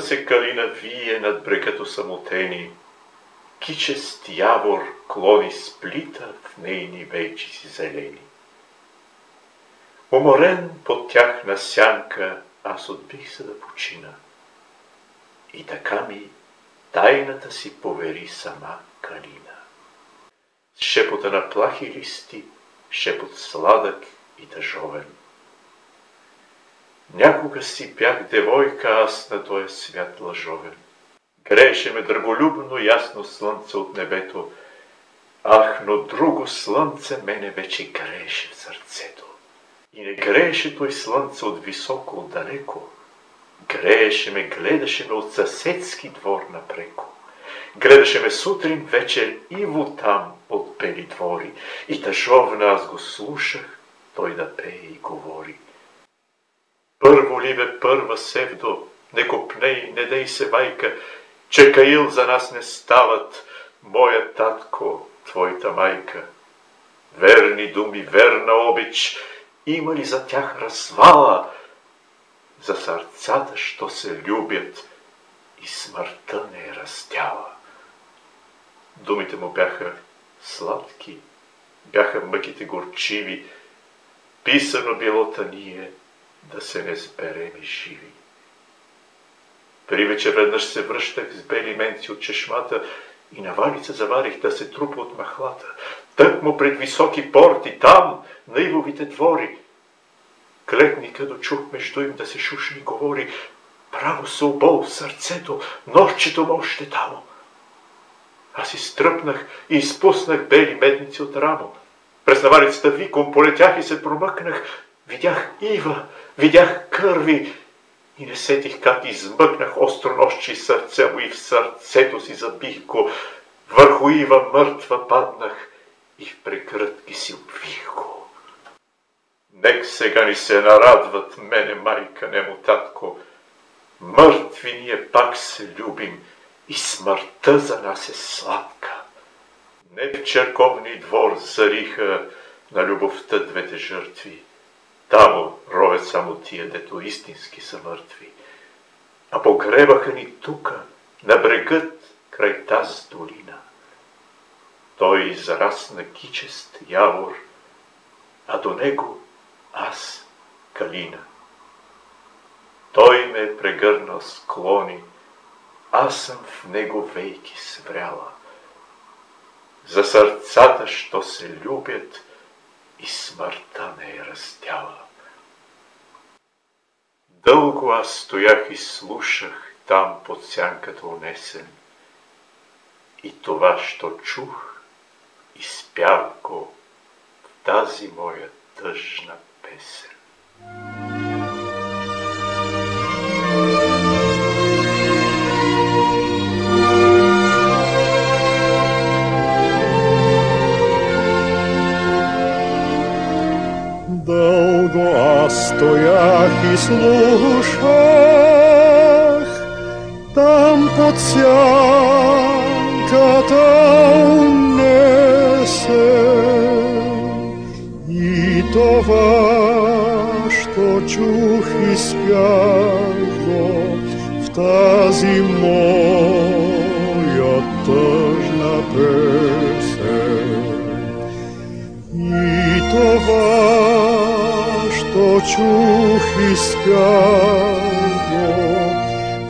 се калина вие над брегато самотени, кичест явор клони сплита в нейни вечици зелени. Уморен под тях на сянка, аз отбих се да почина. И така ми тайната си повери сама калина. С шепота на плахи листи, шепот сладък и тъжовен. Някога си бях девойка аз на този свят лъжовен. Грееше ме дърголюбно ясно слънце от небето, ах, но друго слънце мене вече грееше в сърцето. И не грееше той слънце от високо, от далеко. Грееше ме, гледаше ме от съседски двор напреко. Гледаше ме сутрин, вечер и во там от пели двори. И тъжовна аз го слушах, той да пее и говори. Първо ли бе първа севдо, не копней, не дей се майка, че каил за нас не стават, моя татко, твоята майка. Верни думи, верна обич, има ли за тях развала? За сърцата, що се любят и смъртта не е раздяла. Думите му бяха сладки, бяха мъките горчиви, писано било ние да се не сберем живи. При вече веднъж се връщах с бели менци от чешмата и на валица заварих да се трупа от махлата. Тък му пред високи порти, там, на ивовите двори. Клетника дочух между им да се шушни говори. Право се обол сърцето, нощчето му още тамо. Аз изтръпнах и изпуснах бели медници от рамо. През навалицата виком полетях и се промъкнах. Видях ива, видях кърви и не сетих как измъкнах остронощи сърце му и в сърцето си забих го. Върху ива мъртва паднах и в прекрътки си обвих го. Нек сега ни се нарадват мене майка, немо татко. Мъртви ние пак се любим и смъртта за нас е сладка. Не в черковни двор зариха на любовта двете жертви. Тамо ровят само тия, дето истински са мъртви. А погребаха ни тука, на брегът, край тази долина. Той израсна кичест явор, а до него аз калина. Той ме е прегърнал склони, аз съм в него вейки свряла. За сърцата, що се любят, и смъртта не е раздяла. Дълго аз стоях и слушах там под сянката унесен. И това, що чух, изпях го в тази моя тъжна песен. Стоях и слушах там под сянката унесен и това, що чух и спях в тази моя тъжна песен и това, чух и спях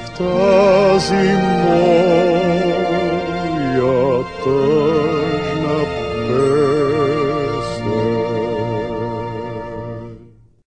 в тази